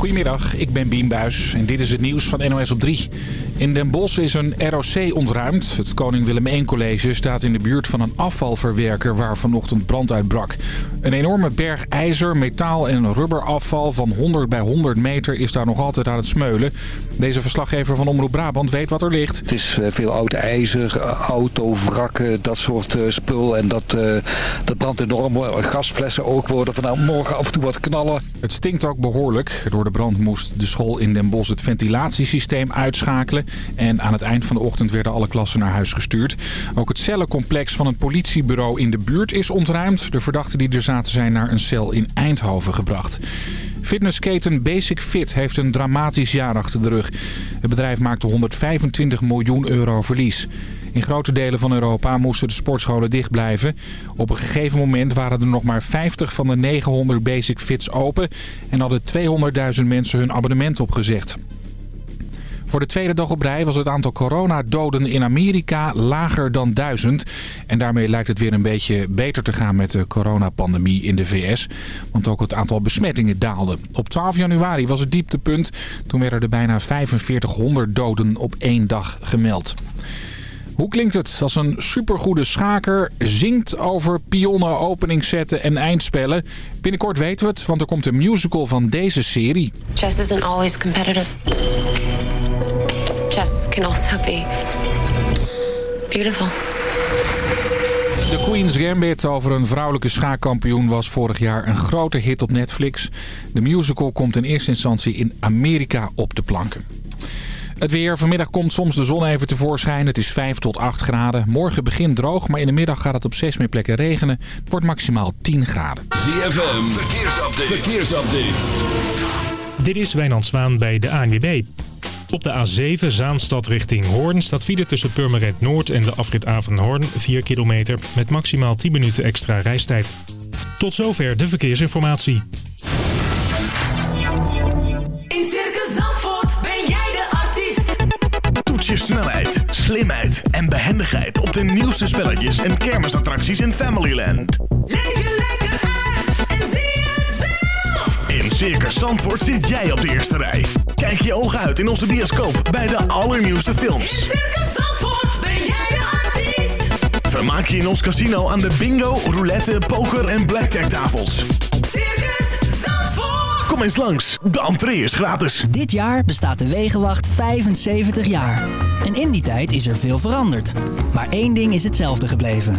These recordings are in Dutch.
Goedemiddag, ik ben Bien Buis en dit is het nieuws van NOS op 3. In Den Bosch is een ROC ontruimd. Het Koning Willem I College staat in de buurt van een afvalverwerker waar vanochtend brand uitbrak. Een enorme berg ijzer, metaal en rubberafval van 100 bij 100 meter is daar nog altijd aan het smeulen. Deze verslaggever van Omroep Brabant weet wat er ligt. Het is eh, veel oud ijzer, autovrakken, dat soort uh, spul. En dat, dat brandt enorm. Gasflessen ook worden vanaf morgen af en toe wat knallen. Het stinkt ook behoorlijk. Door de brand moest de school in Den Bosch het ventilatiesysteem uitschakelen. En aan het eind van de ochtend werden alle klassen naar huis gestuurd. Ook het cellencomplex van het politiebureau in de buurt is ontruimd. De verdachten die er zaten zijn naar een cel in Eindhoven gebracht. Fitnessketen Basic Fit heeft een dramatisch jaar achter de rug. Het bedrijf maakte 125 miljoen euro verlies. In grote delen van Europa moesten de sportscholen dicht blijven. Op een gegeven moment waren er nog maar 50 van de 900 Basic Fits open... en hadden 200.000 mensen hun abonnement opgezegd. Voor de tweede dag op rij was het aantal coronadoden in Amerika lager dan duizend. En daarmee lijkt het weer een beetje beter te gaan met de coronapandemie in de VS. Want ook het aantal besmettingen daalde. Op 12 januari was het dieptepunt. Toen werden er bijna 4500 doden op één dag gemeld. Hoe klinkt het als een supergoede schaker zingt over pionnen, openingszetten en eindspellen? Binnenkort weten we het, want er komt een musical van deze serie. Chess isn't always competitive. Chess can also be beautiful. De Queen's Gambit over een vrouwelijke schaakkampioen was vorig jaar een grote hit op Netflix. De musical komt in eerste instantie in Amerika op de planken. Het weer. Vanmiddag komt soms de zon even tevoorschijn. Het is 5 tot 8 graden. Morgen begint droog, maar in de middag gaat het op 6 meer plekken regenen. Het wordt maximaal 10 graden. ZFM. Verkeersupdate. Verkeersupdate. Dit is Wijnand Zwaan bij de ANWB. Op de A7 Zaanstad richting Hoorn staat file tussen Purmerend Noord en de afrit Avenhoorn 4 kilometer met maximaal 10 minuten extra reistijd. Tot zover de verkeersinformatie. In Circus Zandvoort ben jij de artiest. Toets je snelheid, slimheid en behendigheid op de nieuwste spelletjes en kermisattracties in Familyland. Leef In Circus Zandvoort zit jij op de eerste rij. Kijk je ogen uit in onze bioscoop bij de allernieuwste In films. Circus Zandvoort ben jij de artiest. Vermaak je in ons casino aan de bingo, roulette, poker en blackjack tafels. Circus Zandvoort. Kom eens langs, de entree is gratis. Dit jaar bestaat de Wegenwacht 75 jaar. En in die tijd is er veel veranderd. Maar één ding is hetzelfde gebleven.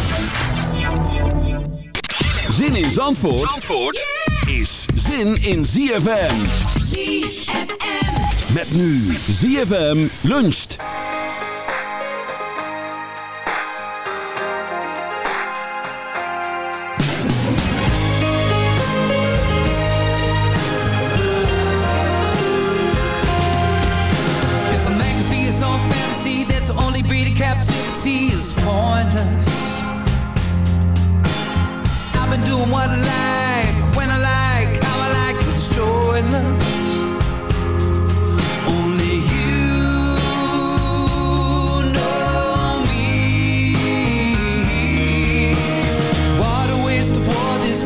Zin in Zandvoort, Zandvoort is zin in ZFM. ZFM. Met nu ZFM luncht. If a man could be his own fantasy, then to only breed in captivity is pointless. what like, when I like, how I like, joyless. Only you know me. What a waste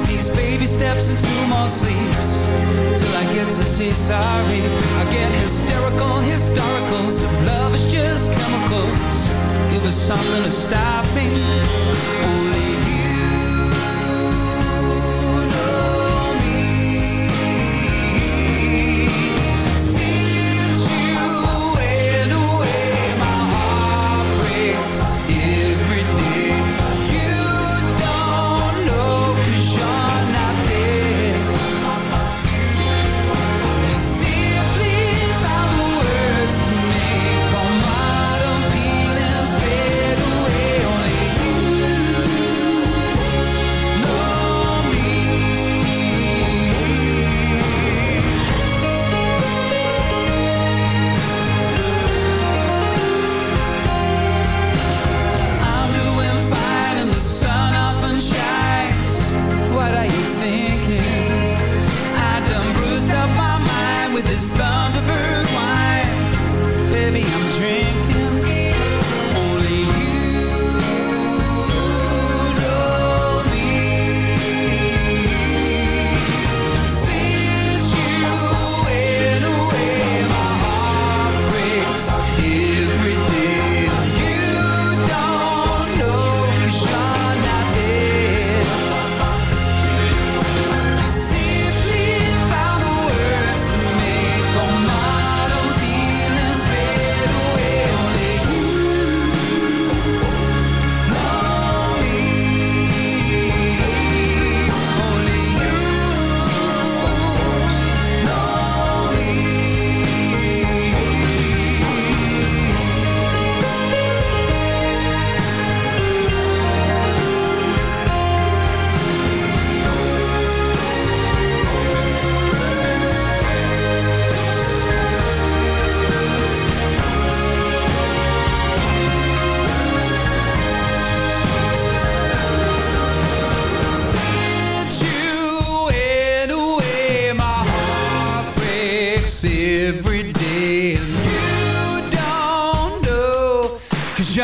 this. Baby steps into my sleeps. Till I get to sorry. I get hysterical. If love is just chemicals, give us something to stop me. Only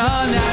all night.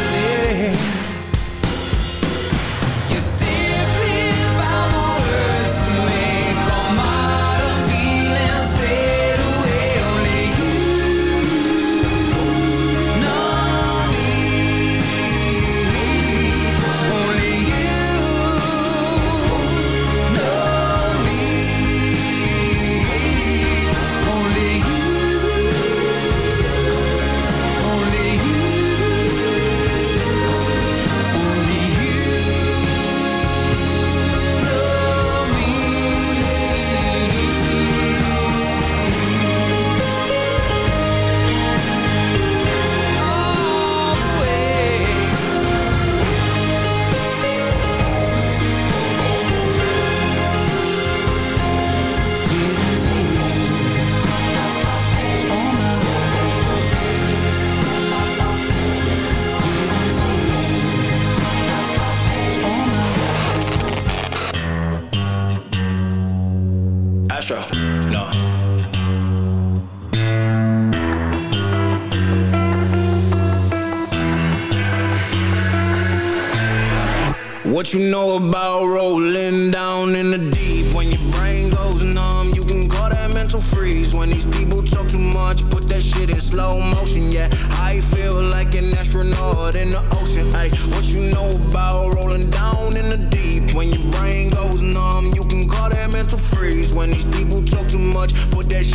What you know about rolling down in the deep? When your brain goes numb, you can call that mental freeze. When these people talk too much, put that shit in slow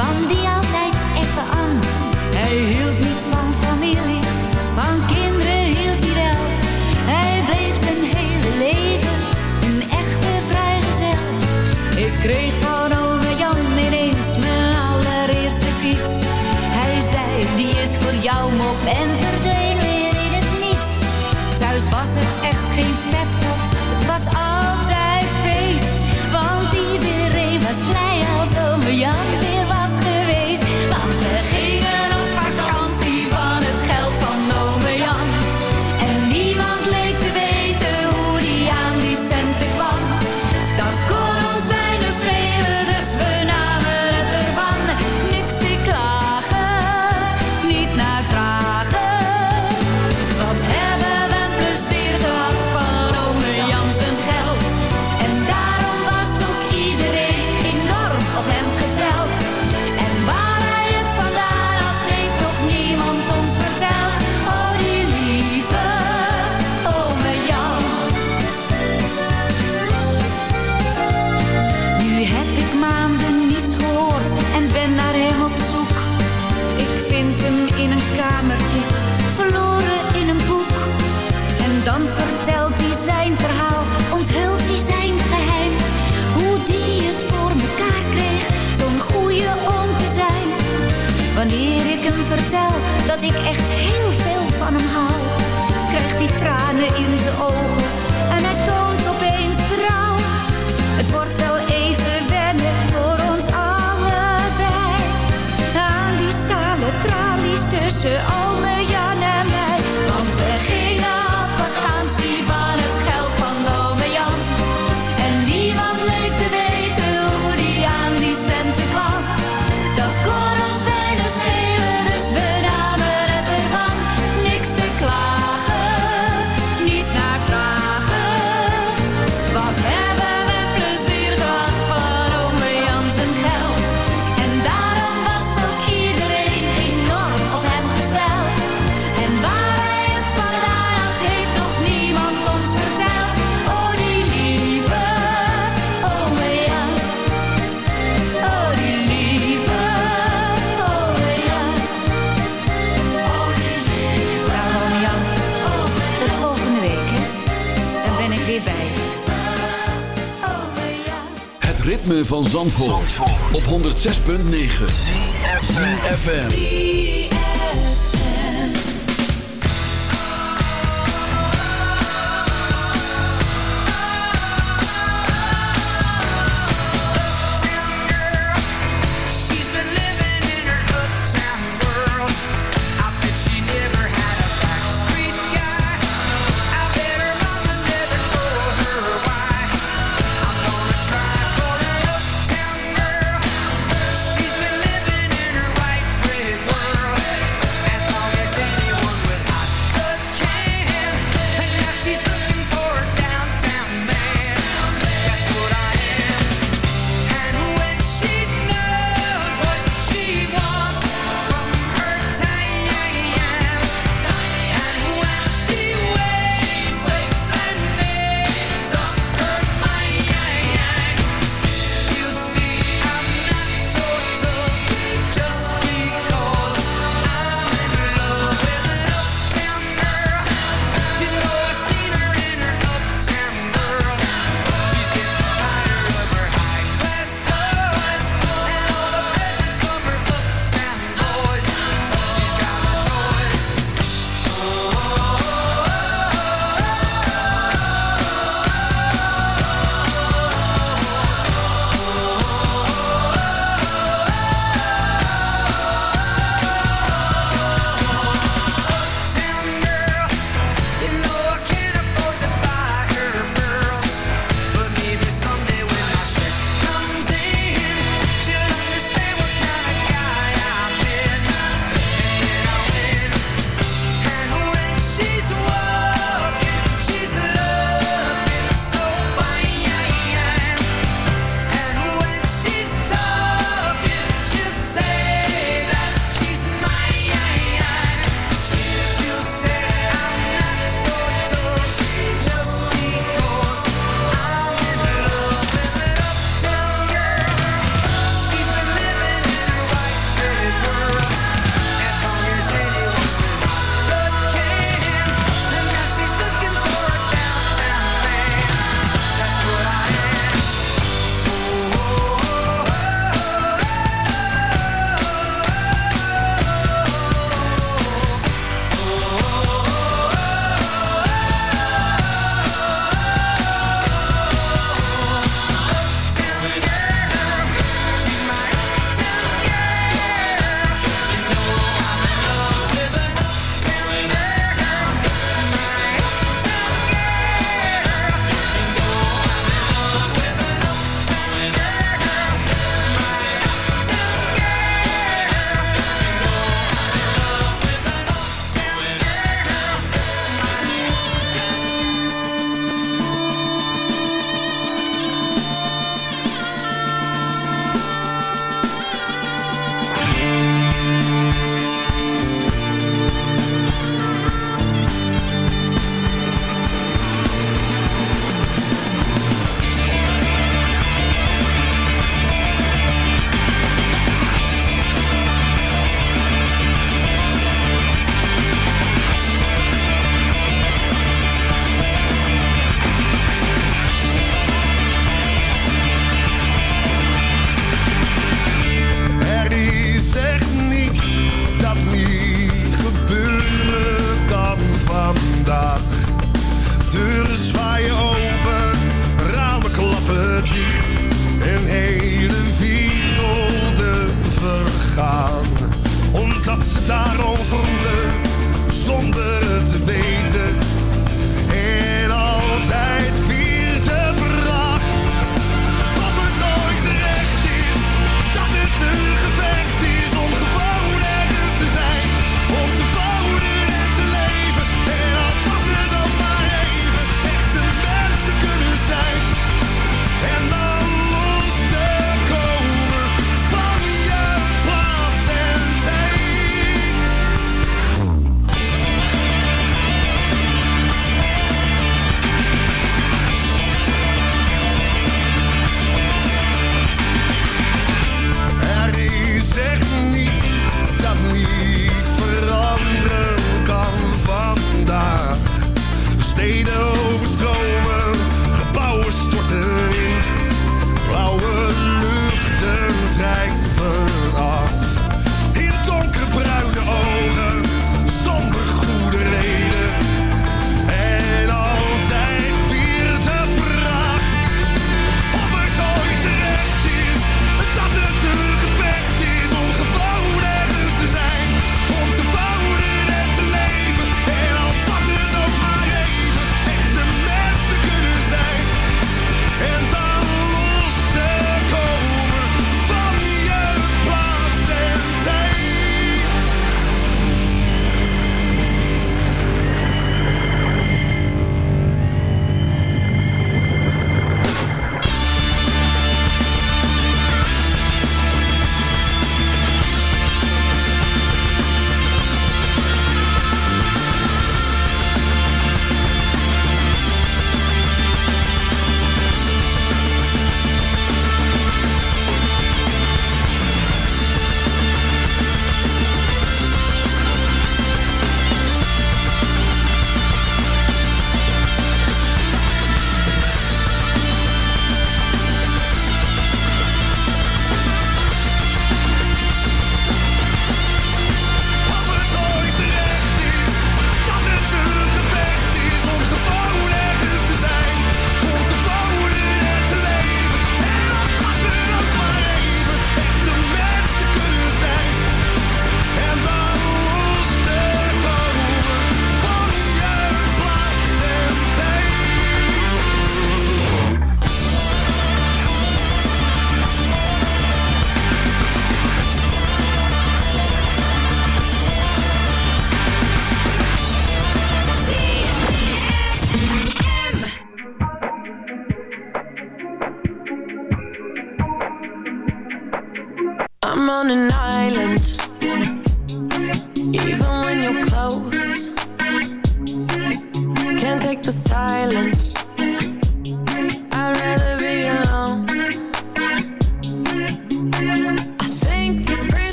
Van die Op 106.9 FM.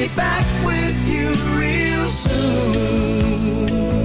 be back with you real soon.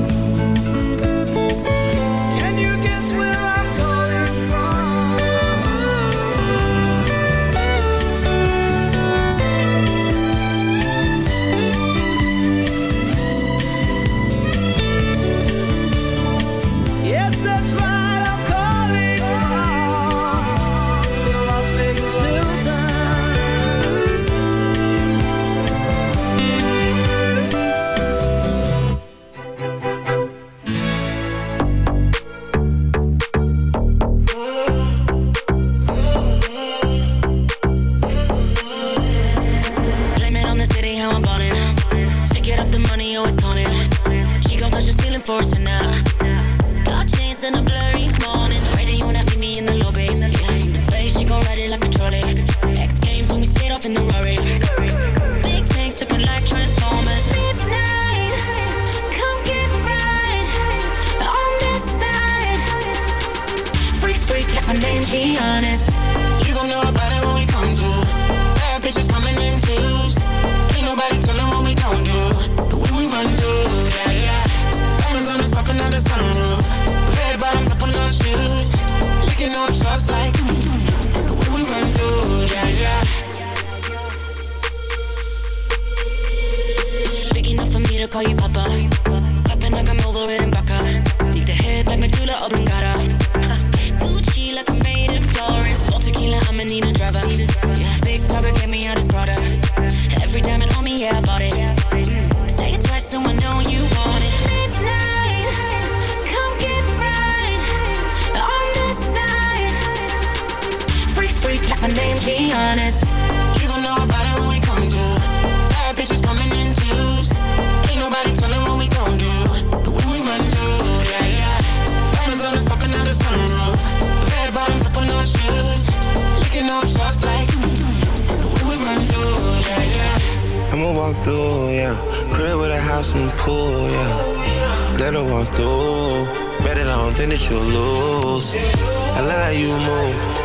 honest. You gon' know about it when we come through. Bad bitches coming in twos. Ain't nobody telling what we gon' do. But when we run through, yeah, yeah. Diamonds on us popping out the sunroof. Red bottoms up on our shoes. Licking off shots like. Mm, mm. But when we run through, yeah, yeah. I'ma walk through, yeah. Crib with a house and pool, yeah. Let her walk through. Bet it on, think that you lose. I love how you move.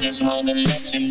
There's more than love in